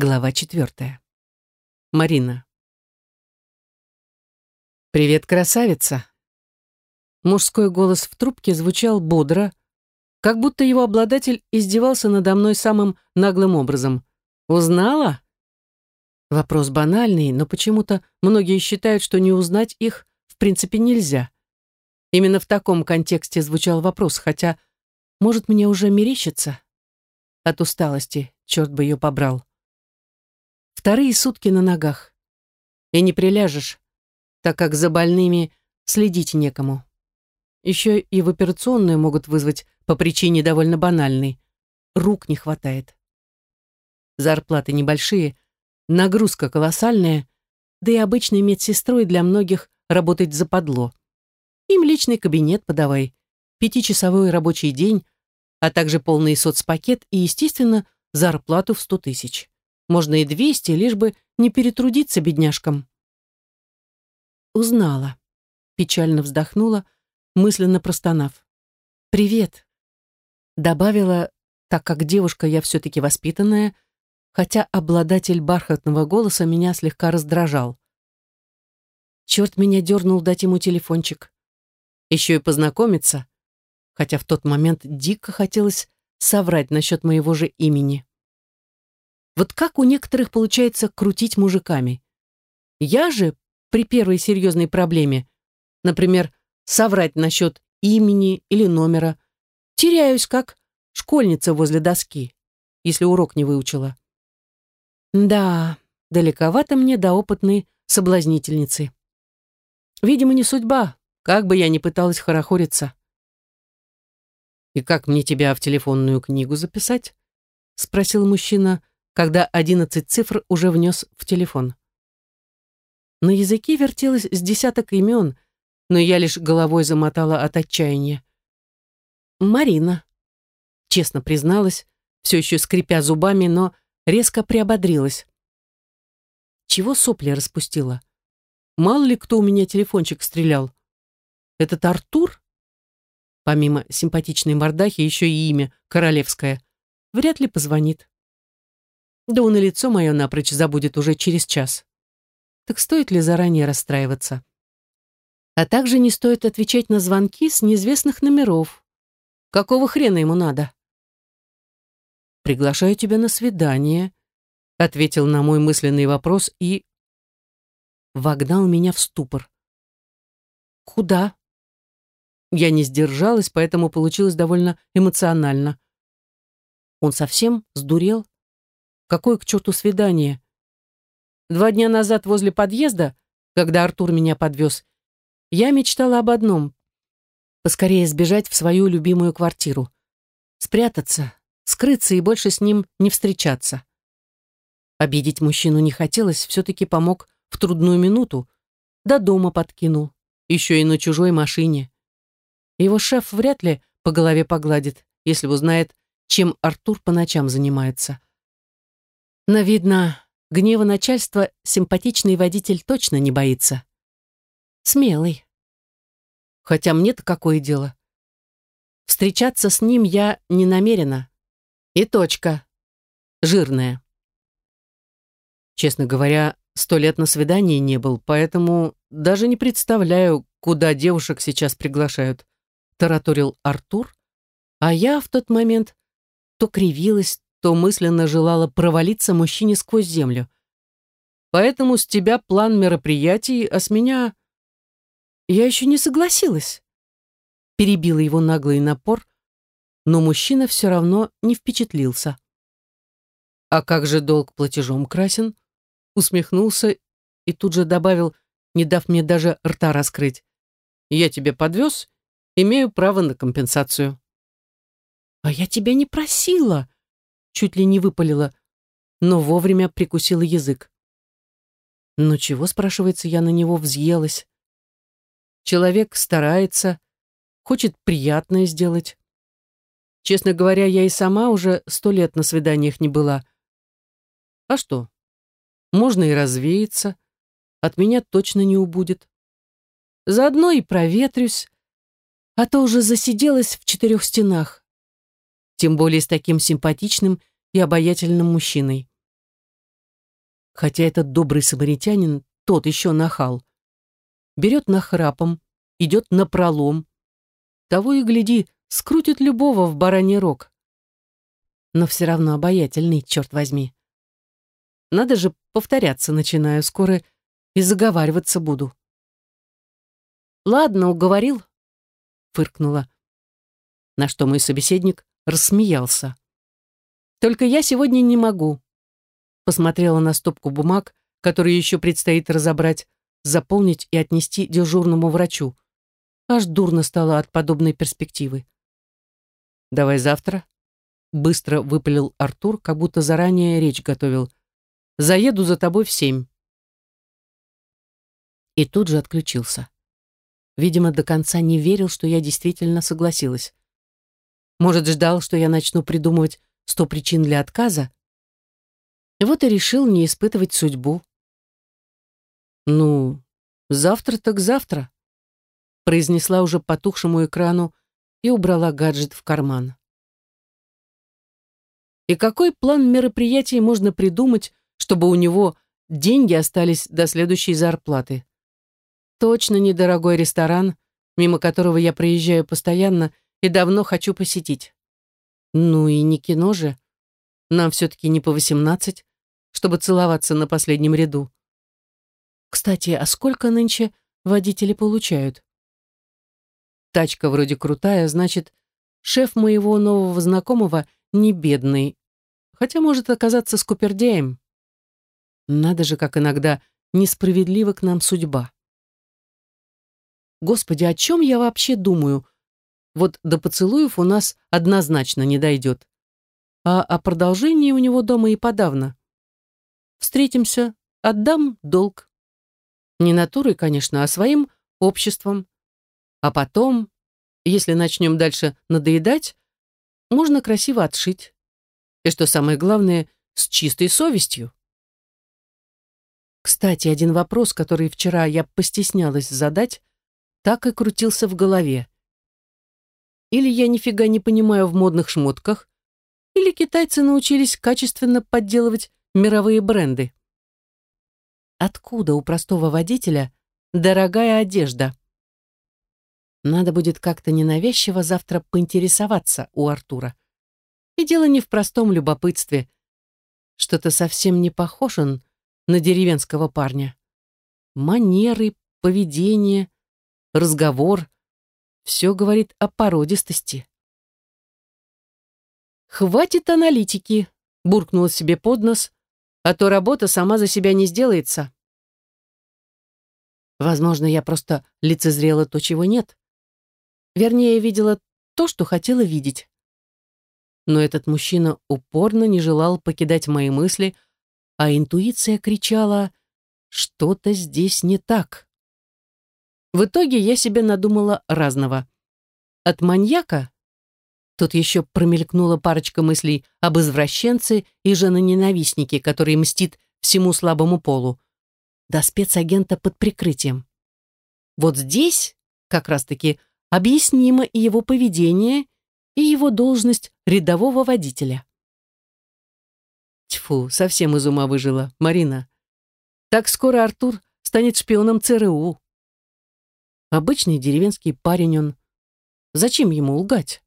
Глава четвертая. Марина. «Привет, красавица!» Мужской голос в трубке звучал бодро, как будто его обладатель издевался надо мной самым наглым образом. «Узнала?» Вопрос банальный, но почему-то многие считают, что не узнать их в принципе нельзя. Именно в таком контексте звучал вопрос, хотя, может, мне уже мерещится? От усталости, черт бы ее побрал. Вторые сутки на ногах. И не приляжешь, так как за больными следить некому. Еще и в операционную могут вызвать по причине довольно банальной. Рук не хватает. Зарплаты небольшие, нагрузка колоссальная, да и обычной медсестрой для многих работать западло. Им личный кабинет подавай, пятичасовой рабочий день, а также полный соцпакет и, естественно, зарплату в сто тысяч. Можно и двести, лишь бы не перетрудиться бедняжкам. Узнала. Печально вздохнула, мысленно простонав. «Привет», — добавила, так как девушка я все-таки воспитанная, хотя обладатель бархатного голоса меня слегка раздражал. Черт меня дернул дать ему телефончик. Еще и познакомиться, хотя в тот момент дико хотелось соврать насчет моего же имени. Вот как у некоторых получается крутить мужиками? Я же при первой серьезной проблеме, например, соврать насчет имени или номера, теряюсь как школьница возле доски, если урок не выучила. Да, далековато мне до опытной соблазнительницы. Видимо, не судьба, как бы я ни пыталась хорохориться. «И как мне тебя в телефонную книгу записать?» — спросил мужчина, когда одиннадцать цифр уже внес в телефон. На языке вертелось с десяток имен, но я лишь головой замотала от отчаяния. «Марина», — честно призналась, все еще скрипя зубами, но резко приободрилась. Чего сопли распустила? Мало ли кто у меня телефончик стрелял. Этот Артур? Помимо симпатичной мордахи, еще и имя королевское. Вряд ли позвонит. Да он и лицо мое напрочь забудет уже через час. Так стоит ли заранее расстраиваться? А также не стоит отвечать на звонки с неизвестных номеров. Какого хрена ему надо? «Приглашаю тебя на свидание», — ответил на мой мысленный вопрос и... вогнал меня в ступор. «Куда?» Я не сдержалась, поэтому получилось довольно эмоционально. Он совсем сдурел? Какое к черту свидание? Два дня назад возле подъезда, когда Артур меня подвез, я мечтала об одном — поскорее сбежать в свою любимую квартиру. Спрятаться, скрыться и больше с ним не встречаться. Обидеть мужчину не хотелось, все-таки помог в трудную минуту. До дома подкинул, еще и на чужой машине. Его шеф вряд ли по голове погладит, если узнает, чем Артур по ночам занимается. Но, видно, гнева начальства симпатичный водитель точно не боится. Смелый. Хотя мне-то какое дело? Встречаться с ним я не намерена. И точка. Жирная. Честно говоря, сто лет на свидании не был, поэтому даже не представляю, куда девушек сейчас приглашают. Тараторил Артур, а я в тот момент то кривилась, то мысленно желала провалиться мужчине сквозь землю. Поэтому с тебя план мероприятий, а с меня... Я еще не согласилась. Перебила его наглый напор, но мужчина все равно не впечатлился. «А как же долг платежом красен?» Усмехнулся и тут же добавил, не дав мне даже рта раскрыть. «Я тебя подвез, имею право на компенсацию». «А я тебя не просила!» Чуть ли не выпалила, но вовремя прикусила язык. Но «Ну чего, спрашивается, я на него взъелась? Человек старается, хочет приятное сделать. Честно говоря, я и сама уже сто лет на свиданиях не была. А что? Можно и развеяться. От меня точно не убудет. Заодно и проветрюсь, а то уже засиделась в четырех стенах тем более с таким симпатичным и обаятельным мужчиной. Хотя этот добрый самаритянин тот еще нахал. Берет нахрапом, идет на пролом. Того и гляди, скрутит любого в бараний рог. Но все равно обаятельный, черт возьми. Надо же повторяться начинаю, скоро и заговариваться буду. «Ладно, уговорил», — фыркнула. На что мой собеседник рассмеялся. «Только я сегодня не могу», — посмотрела на стопку бумаг, которые еще предстоит разобрать, заполнить и отнести дежурному врачу. Аж дурно стало от подобной перспективы. «Давай завтра», — быстро выпалил Артур, как будто заранее речь готовил. «Заеду за тобой в семь». И тут же отключился. Видимо, до конца не верил, что я действительно согласилась. Может, ждал, что я начну придумывать сто причин для отказа? Вот и решил не испытывать судьбу. «Ну, завтра так завтра», произнесла уже потухшему экрану и убрала гаджет в карман. И какой план мероприятий можно придумать, чтобы у него деньги остались до следующей зарплаты? Точно недорогой ресторан, мимо которого я проезжаю постоянно и давно хочу посетить. Ну и не кино же. Нам все-таки не по восемнадцать, чтобы целоваться на последнем ряду. Кстати, а сколько нынче водители получают? Тачка вроде крутая, значит, шеф моего нового знакомого не бедный, хотя может оказаться скупердяем. Надо же, как иногда несправедлива к нам судьба. Господи, о чем я вообще думаю? Вот до поцелуев у нас однозначно не дойдет. А о продолжении у него дома и подавно. Встретимся, отдам долг. Не натурой, конечно, а своим обществом. А потом, если начнем дальше надоедать, можно красиво отшить. И что самое главное, с чистой совестью. Кстати, один вопрос, который вчера я постеснялась задать, так и крутился в голове. Или я нифига не понимаю в модных шмотках, или китайцы научились качественно подделывать мировые бренды. Откуда у простого водителя дорогая одежда? Надо будет как-то ненавязчиво завтра поинтересоваться у Артура. И дело не в простом любопытстве. Что-то совсем не похож он на деревенского парня. Манеры, поведение, разговор — все говорит о породистости. «Хватит аналитики», — буркнула себе под нос, а то работа сама за себя не сделается. Возможно, я просто лицезрела то, чего нет. Вернее, видела то, что хотела видеть. Но этот мужчина упорно не желал покидать мои мысли, а интуиция кричала «что-то здесь не так». В итоге я себе надумала разного. От маньяка Тут еще промелькнула парочка мыслей об извращенце и женоненавистнике, который мстит всему слабому полу. До спецагента под прикрытием. Вот здесь как раз-таки объяснимо и его поведение, и его должность рядового водителя. Тьфу, совсем из ума выжила, Марина. Так скоро Артур станет шпионом ЦРУ. Обычный деревенский парень он. Зачем ему лгать?